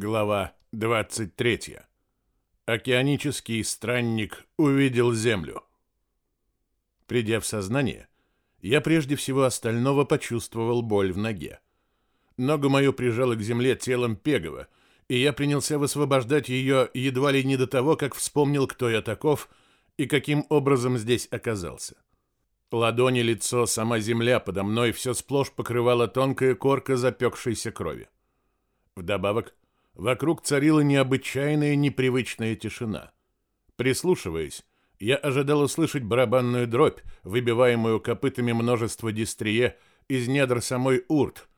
Глава 23. Океанический странник увидел землю. Придя в сознание, я прежде всего остального почувствовал боль в ноге. Ногу мою прижало к земле телом Пегова, и я принялся высвобождать ее едва ли не до того, как вспомнил, кто я таков и каким образом здесь оказался. Ладони, лицо, сама земля подо мной все сплошь покрывала тонкая корка запекшейся крови. Вдобавок, Вокруг царила необычайная непривычная тишина. Прислушиваясь, я ожидал услышать барабанную дробь, выбиваемую копытами множества дистрие из недр самой урт.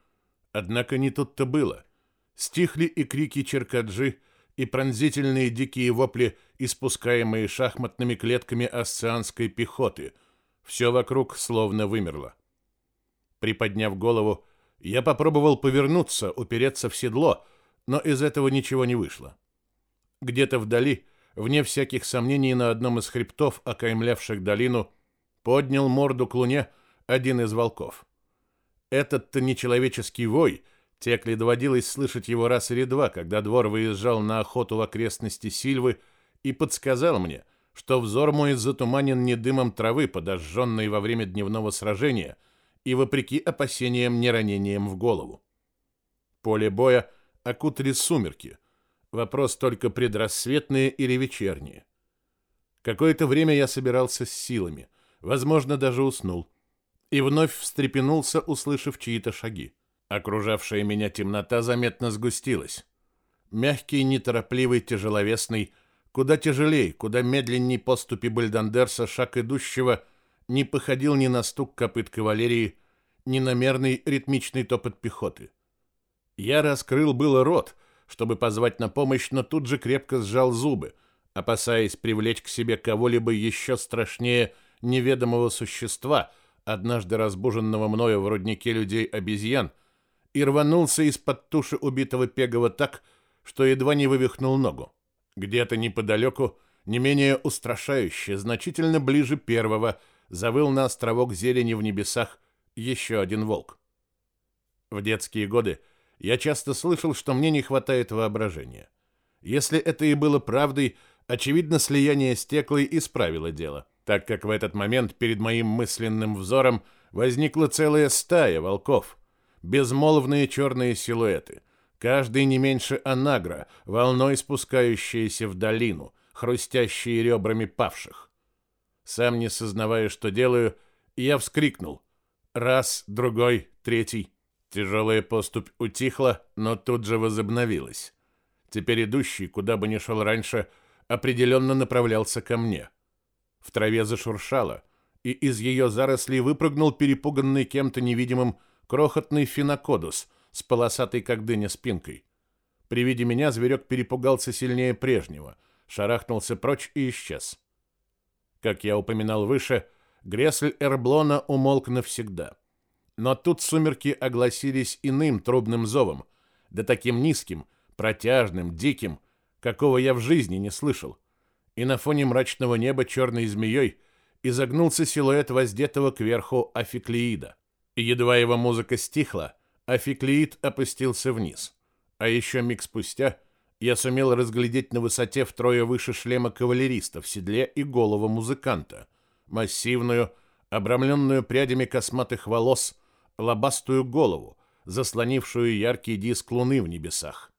Однако не тут-то было. Стихли и крики черкаджи, и пронзительные дикие вопли, испускаемые шахматными клетками ассианской пехоты. Все вокруг словно вымерло. Приподняв голову, я попробовал повернуться, упереться в седло — но из этого ничего не вышло. Где-то вдали, вне всяких сомнений, на одном из хребтов, окаймлявших долину, поднял морду к луне один из волков. Этот-то нечеловеческий вой, Текли доводилось слышать его раз или два, когда двор выезжал на охоту в окрестности Сильвы, и подсказал мне, что взор мой затуманен не дымом травы, подожженной во время дневного сражения, и, вопреки опасениям, не ранением в голову. Поле боя — окутали сумерки. Вопрос только предрассветные или вечерние. Какое-то время я собирался с силами, возможно, даже уснул, и вновь встрепенулся, услышав чьи-то шаги. Окружавшая меня темнота заметно сгустилась. Мягкий, неторопливый, тяжеловесный, куда тяжелее, куда медленней поступи Бальдандерса, шаг идущего, не походил ни на стук копыт кавалерии, ни на мерный ритмичный топот пехоты. Я раскрыл было рот, чтобы позвать на помощь, но тут же крепко сжал зубы, опасаясь привлечь к себе кого-либо еще страшнее неведомого существа, однажды разбуженного мною в руднике людей-обезьян, и рванулся из-под туши убитого Пегова так, что едва не вывихнул ногу. Где-то неподалеку, не менее устрашающе, значительно ближе первого, завыл на островок зелени в небесах еще один волк. В детские годы я часто слышал, что мне не хватает воображения. Если это и было правдой, очевидно, слияние с Теклой исправило дело, так как в этот момент перед моим мысленным взором возникла целая стая волков, безмолвные черные силуэты, каждый не меньше анагра, волной спускающиеся в долину, хрустящие ребрами павших. Сам не сознавая, что делаю, я вскрикнул. Раз, другой, третий. Тяжелая поступь утихла, но тут же возобновилась. Теперь идущий, куда бы ни шел раньше, определенно направлялся ко мне. В траве зашуршало, и из ее зарослей выпрыгнул перепуганный кем-то невидимым крохотный финокодус с полосатой как дыня спинкой. При виде меня зверек перепугался сильнее прежнего, шарахнулся прочь и исчез. Как я упоминал выше, Гресль Эрблона умолк навсегда. Но тут сумерки огласились иным трубным зовом, да таким низким, протяжным, диким, какого я в жизни не слышал. И на фоне мрачного неба черной змеей изогнулся силуэт воздетого кверху Афиклеида. И едва его музыка стихла, Афиклеид опустился вниз. А еще миг спустя я сумел разглядеть на высоте втрое выше шлема кавалериста в седле и голову музыканта, массивную, обрамленную прядями косматых волос, лобастую голову, заслонившую яркий диск луны в небесах.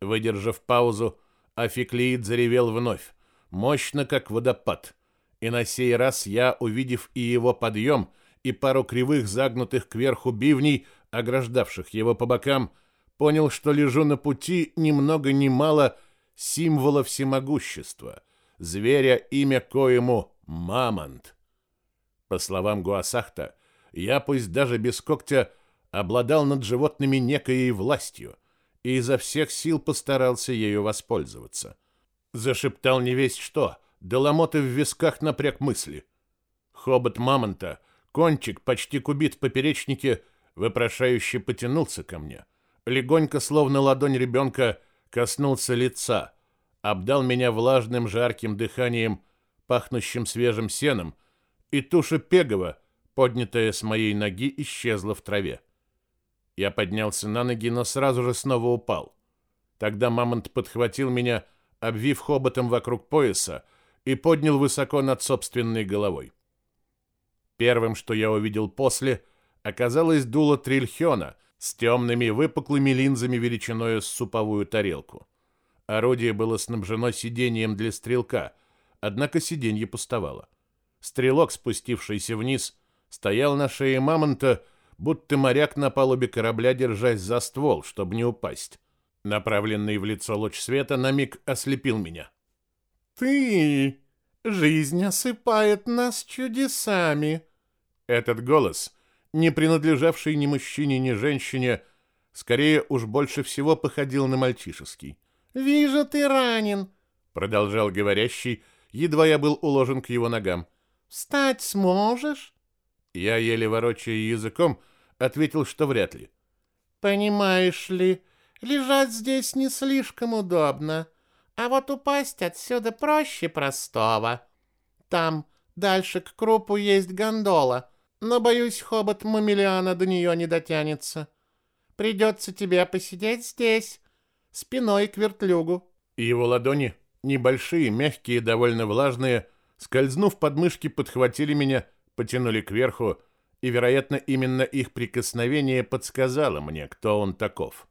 Выдержав паузу, Афиклеид заревел вновь, мощно, как водопад, и на сей раз я, увидев и его подъем, и пару кривых загнутых кверху бивней, ограждавших его по бокам, понял, что лежу на пути ни много ни мало символа всемогущества, зверя, имя коему — Мамонт. По словам Гуасахта, я, пусть даже без когтя, обладал над животными некоей властью и изо всех сил постарался ею воспользоваться. Зашептал не весь что, да ломоты в висках напряг мысли. Хобот мамонта, кончик, почти кубит в поперечнике, вопрошающе потянулся ко мне. Легонько, словно ладонь ребенка, коснулся лица, обдал меня влажным жарким дыханием, пахнущим свежим сеном, и туша Пегова — поднятая с моей ноги, исчезла в траве. Я поднялся на ноги, но сразу же снова упал. Тогда мамонт подхватил меня, обвив хоботом вокруг пояса, и поднял высоко над собственной головой. Первым, что я увидел после, оказалось дуло трильхена с темными выпуклыми линзами величиной с суповую тарелку. Орудие было снабжено сиденьем для стрелка, однако сиденье пустовало. Стрелок, спустившийся вниз, стоял на шее мамонта, будто моряк на палубе корабля, держась за ствол, чтобы не упасть. Направленный в лицо луч света на миг ослепил меня. «Ты! Жизнь осыпает нас чудесами!» Этот голос, не принадлежавший ни мужчине, ни женщине, скорее уж больше всего походил на мальчишеский. «Вижу, ты ранен!» — продолжал говорящий, едва я был уложен к его ногам. «Встать сможешь?» Я, еле ворочая языком, ответил, что вряд ли. «Понимаешь ли, лежать здесь не слишком удобно, а вот упасть отсюда проще простого. Там, дальше к крупу, есть гондола, но, боюсь, хобот Мамилиана до нее не дотянется. Придется тебе посидеть здесь, спиной к вертлюгу». Его ладони, небольшие, мягкие, довольно влажные, скользнув под мышки, подхватили меня, потянули кверху, и, вероятно, именно их прикосновение подсказало мне, кто он таков.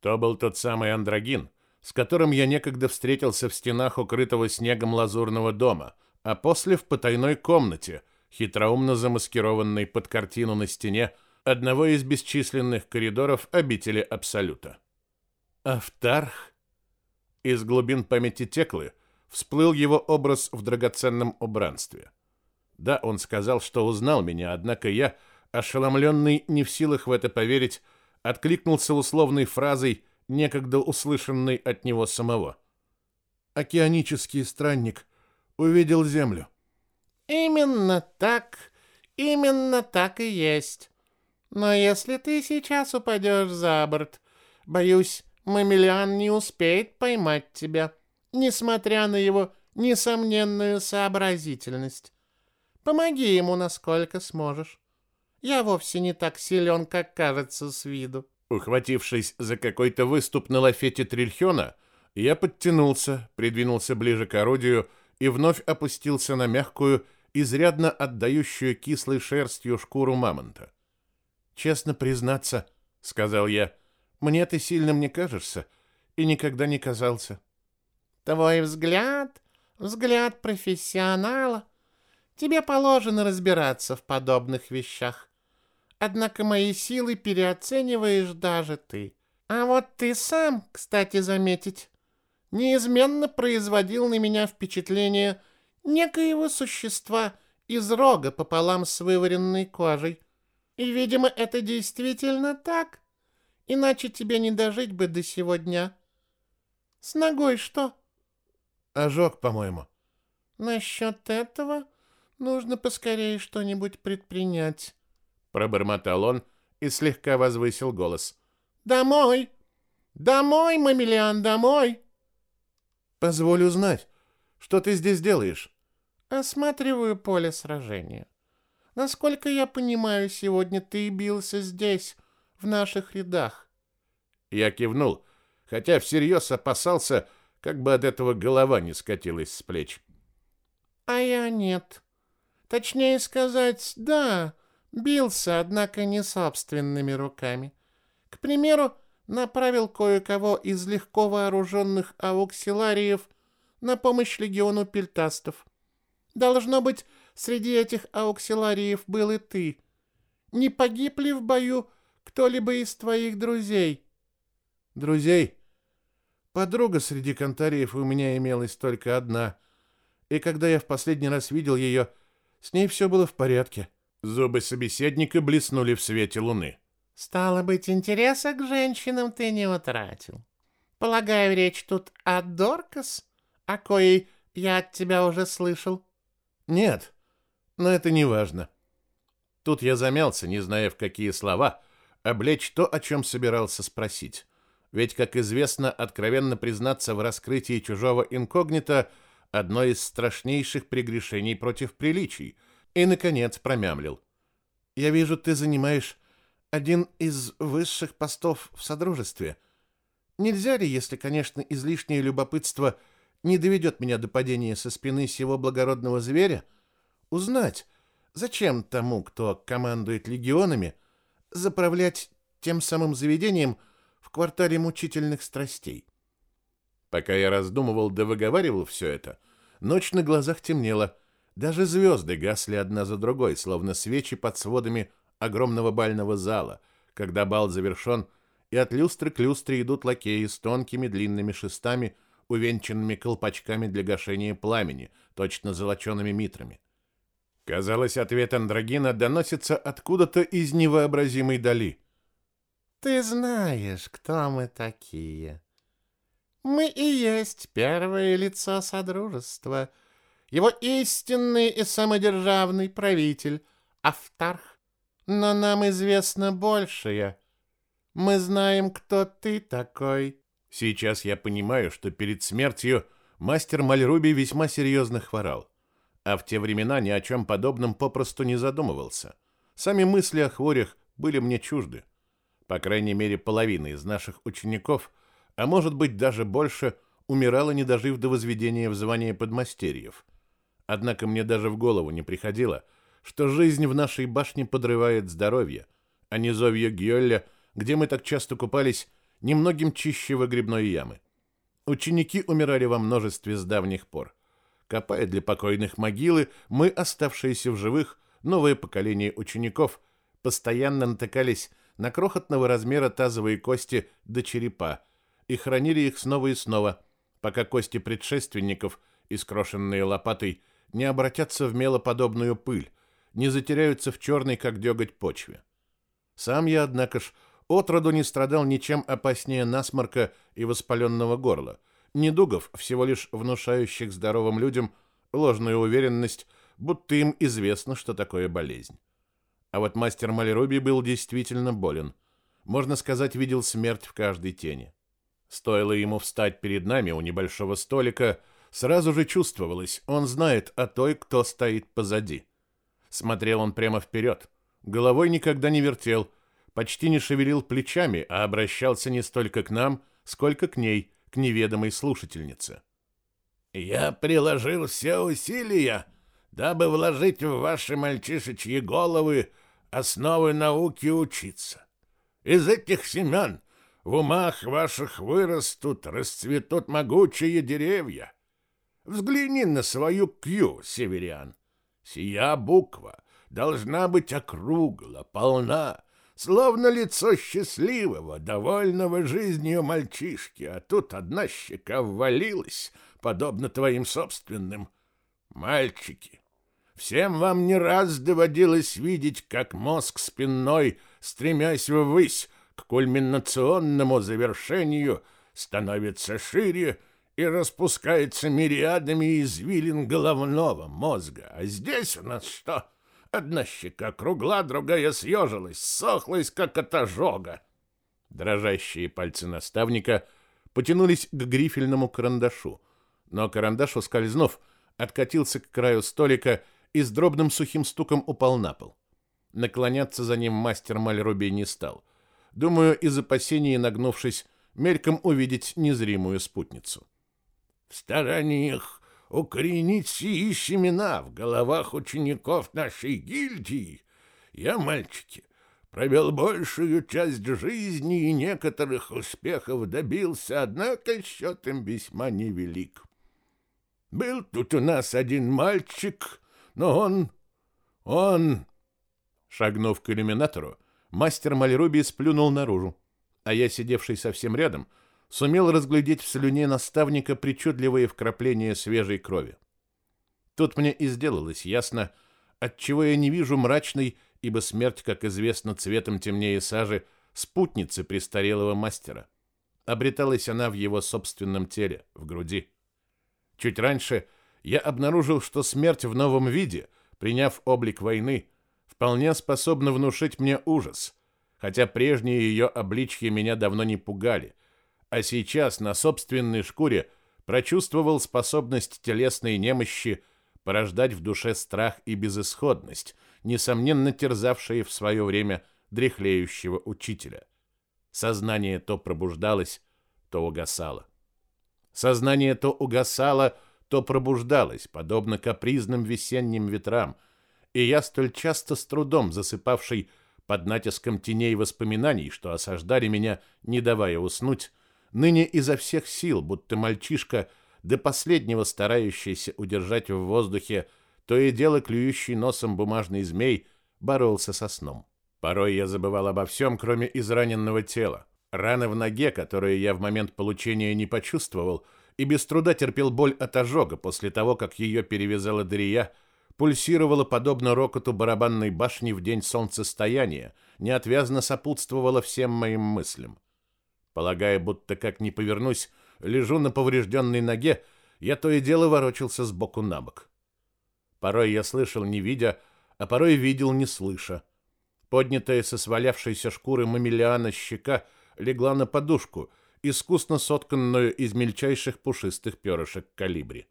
То был тот самый андрогин, с которым я некогда встретился в стенах укрытого снегом лазурного дома, а после в потайной комнате, хитроумно замаскированной под картину на стене одного из бесчисленных коридоров обители Абсолюта. Автарх? Из глубин памяти Теклы всплыл его образ в драгоценном убранстве. Да, он сказал, что узнал меня, однако я, ошеломленный, не в силах в это поверить, откликнулся условной фразой, некогда услышанной от него самого. «Океанический странник увидел землю». «Именно так, именно так и есть. Но если ты сейчас упадешь за борт, боюсь, Мамилиан не успеет поймать тебя, несмотря на его несомненную сообразительность. Помоги ему, насколько сможешь. Я вовсе не так силен, как кажется с виду. Ухватившись за какой-то выступ на лафете Трильхена, я подтянулся, придвинулся ближе к орудию и вновь опустился на мягкую, изрядно отдающую кислой шерстью шкуру мамонта. «Честно признаться», — сказал я, — «мне ты сильным не кажешься и никогда не казался». «Твой взгляд — взгляд профессионала. Тебе положено разбираться в подобных вещах. Однако мои силы переоцениваешь даже ты. А вот ты сам, кстати заметить, неизменно производил на меня впечатление некоего существа из рога пополам с вываренной кожей. И, видимо, это действительно так. Иначе тебе не дожить бы до сего дня. С ногой что? Ожог, по-моему. Насчет этого нужно поскорее что-нибудь предпринять пробормотал он и слегка возвысил голос. Домой! Домой, Мамилиан, домой! Позволь узнать, что ты здесь делаешь? Осматриваю поле сражения. Насколько я понимаю, сегодня ты бился здесь, в наших рядах. Я кивнул, хотя всерьез опасался, как бы от этого голова не скатилась с плеч. А я нет. Точнее сказать, да, Бился, однако, не собственными руками. К примеру, направил кое-кого из легко вооруженных ауксилариев на помощь легиону пельтастов. Должно быть, среди этих ауксилариев был и ты. Не погиб ли в бою кто-либо из твоих друзей? Друзей? Подруга среди кантариев у меня имелась только одна. И когда я в последний раз видел ее, с ней все было в порядке. Зубы собеседника блеснули в свете луны. «Стало быть, интереса к женщинам ты не утратил. Полагаю, речь тут о Доркас, о коей я от тебя уже слышал?» «Нет, но это не важно». Тут я замялся, не зная, в какие слова облечь то, о чем собирался спросить. Ведь, как известно, откровенно признаться в раскрытии чужого инкогнито – одно из страшнейших прегрешений против приличий – и, наконец, промямлил. «Я вижу, ты занимаешь один из высших постов в Содружестве. Нельзя ли, если, конечно, излишнее любопытство не доведет меня до падения со спины сего благородного зверя, узнать, зачем тому, кто командует легионами, заправлять тем самым заведением в квартале мучительных страстей? Пока я раздумывал да выговаривал все это, ночь на глазах темнела, даже звезды гасли одна за другой, словно свечи под сводами огромного бального зала, когда бал завершен, и от люстры к люстре идут лакеи с тонкими длинными шестами, увенчанными колпачками для гашения пламени, точно золочеными митрами. Казалось, ответ Андрогина доносится откуда-то из невообразимой дали. «Ты знаешь, кто мы такие. Мы и есть первое лицо Содружества, его истинный и самодержавный правитель, Автарх. Но нам известно большее. Мы знаем, кто ты такой». Сейчас я понимаю, что перед смертью мастер Мальруби весьма серьезно хворал, а в те времена ни о чем подобном попросту не задумывался. Сами мысли о хворях были мне чужды. По крайней мере, половина из наших учеников, а может быть даже больше, умирала, не дожив до возведения в звание подмастерьев. Однако мне даже в голову не приходило, что жизнь в нашей башне подрывает здоровье, а низовье Гьолля, где мы так часто купались, немногим чище выгребной ямы. Ученики умирали во множестве с давних пор. Копая для покойных могилы, мы, оставшиеся в живых, новое поколение учеников, постоянно натыкались на крохотного размера тазовые кости до черепа и хранили их снова и снова, пока кости предшественников, искрошенные лопатой, не обратятся в мелоподобную пыль, не затеряются в черной, как деготь, почве. Сам я, однако ж, Отроду не страдал ничем опаснее насморка и воспаленного горла, недугов, всего лишь внушающих здоровым людям ложную уверенность, будто им известно, что такое болезнь. А вот мастер Малеруби был действительно болен. Можно сказать, видел смерть в каждой тени. Стоило ему встать перед нами у небольшого столика, сразу же чувствовалось, он знает о той, кто стоит позади. Смотрел он прямо вперед, головой никогда не вертел, почти не шевелил плечами, а обращался не столько к нам, сколько к ней, к неведомой слушательнице. «Я приложил все усилия, дабы вложить в ваши мальчишечьи головы основы науки учиться. Из этих семян в умах ваших вырастут, расцветут могучие деревья. Взгляни на свою кью, северян. Сия буква должна быть округла, полна, словно лицо счастливого, довольного жизнью мальчишки, а тут одна щека ввалилась, подобно твоим собственным. Мальчики, всем вам не раз доводилось видеть, как мозг спинной, стремясь ввысь кульминационному завершению, становится шире и распускается мириадами извилин головного мозга. А здесь у нас что? Одна щека кругла, другая съежилась, сохлась, как от ожога. Дрожащие пальцы наставника потянулись к грифельному карандашу, но карандаш, ускользнув, откатился к краю столика и с дробным сухим стуком упал на пол. Наклоняться за ним мастер Мальруби не стал. Думаю, из опасений нагнувшись, мельком увидеть незримую спутницу. В стараниях укоренить сии семена в головах учеников нашей гильдии, я, мальчики, провел большую часть жизни и некоторых успехов добился, однако счет им весьма невелик. Был тут у нас один мальчик, но он... он... Шагнув к иллюминатору, мастер Мальруби сплюнул наружу, а я, сидевший совсем рядом, сумел разглядеть в слюне наставника причудливые вкрапления свежей крови. Тут мне и сделалось ясно, отчего я не вижу мрачной, ибо смерть, как известно, цветом темнее сажи, спутницы престарелого мастера. Обреталась она в его собственном теле, в груди. Чуть раньше я обнаружил, что смерть в новом виде, приняв облик войны, вполне способна внушить мне ужас, хотя прежние ее обличья меня давно не пугали, а сейчас на собственной шкуре прочувствовал способность телесной немощи порождать в душе страх и безысходность, несомненно терзавшие в свое время дряхлеющего учителя. Сознание то пробуждалось, то угасало. Сознание то угасало, то пробуждалось, подобно капризным весенним ветрам, и я столь часто с трудом засыпавший под натиском теней воспоминаний, что осаждали меня, не давая уснуть, ныне изо всех сил, будто мальчишка, до последнего старающийся удержать в воздухе то и дело клюющий носом бумажный змей, боролся со сном. Порой я забывал обо всем, кроме израненного тела. Раны в ноге, которые я в момент получения не почувствовал, и без труда терпел боль от ожога после того, как ее перевязала Дария, пульсировала подобно рокоту барабанной башни в день солнцестояния, неотвязно сопутствовала всем моим мыслям. Полагая, будто как ни повернусь, лежу на поврежденной ноге, я то и дело ворочался с боку на бок. Порой я слышал, не видя, а порой видел, не слыша. Поднятая со свалявшейся шкуры мамилиана щека легла на подушку, искусно сотканную из мельчайших пушистых перышек калибри.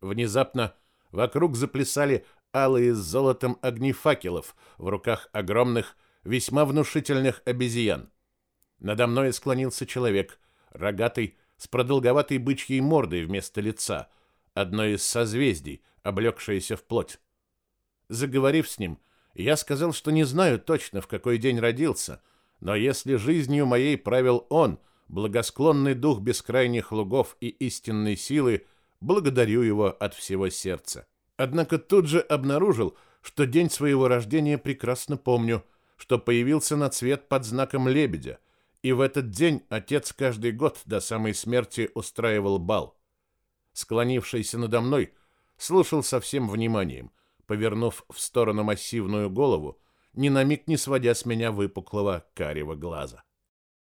Внезапно вокруг заплясали алые с золотом огни факелов в руках огромных, весьма внушительных обезьян. Надо мной склонился человек, рогатый, с продолговатой бычьей мордой вместо лица, одно из созвездий, облегшееся в плоть. Заговорив с ним, я сказал, что не знаю точно, в какой день родился, но если жизнью моей правил он, благосклонный дух бескрайних лугов и истинной силы, благодарю его от всего сердца. Однако тут же обнаружил, что день своего рождения прекрасно помню, что появился на цвет под знаком лебедя, и в этот день отец каждый год до самой смерти устраивал бал. Склонившийся надо мной, слушал со всем вниманием – повернув в сторону массивную голову, ни на миг не сводя с меня выпуклого карего глаза.